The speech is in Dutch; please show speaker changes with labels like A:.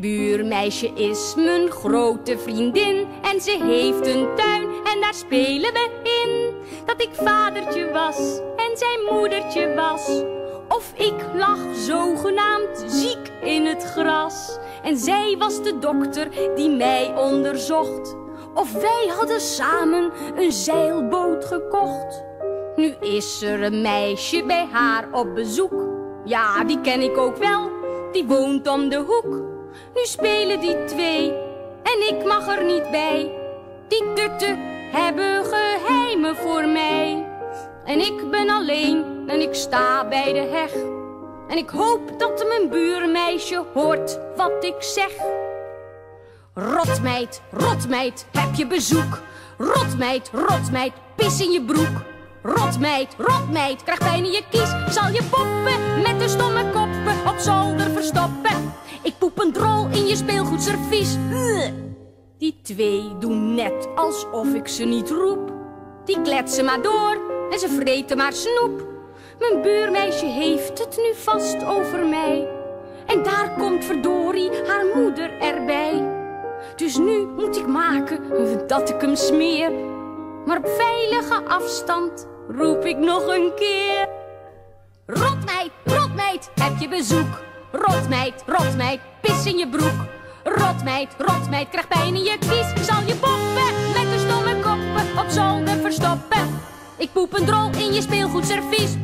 A: buurmeisje is mijn grote vriendin. En ze heeft een tuin en daar spelen we in. Dat ik vadertje was en zijn moedertje was. Of ik lag zogenaamd ziek in het gras. En zij was de dokter die mij onderzocht. Of wij hadden samen een zeilboot gekocht. Nu is er een meisje bij haar op bezoek. Ja, die ken ik ook wel, die woont om de hoek. Nu spelen die twee en ik mag er niet bij. Die tutten hebben geheimen voor mij. En ik ben alleen en ik sta bij de heg. En ik hoop dat mijn buurmeisje hoort wat ik zeg. Rotmeid, rotmeid, heb je bezoek? Rotmeid, rotmeid, pis in je broek. Rotmeid, rotmeid, krijg pijn in je kies. Zal je poppen met de stomme drol in je speelgoedservies. Die twee doen net alsof ik ze niet roep. Die kletsen maar door en ze vreten maar snoep. Mijn buurmeisje heeft het nu vast over mij. En daar komt verdorie haar moeder erbij. Dus nu moet ik maken dat ik hem smeer. Maar op veilige afstand roep ik nog een keer. Rotmeid, rotmeid, heb je bezoek? Rotmeid, rotmeid, pis in je broek. Rotmeid, rotmeid, krijg pijn in je kies. Zal je poppen met de stomme koppen op zolder verstoppen. Ik poep een drol in je speelgoedservies.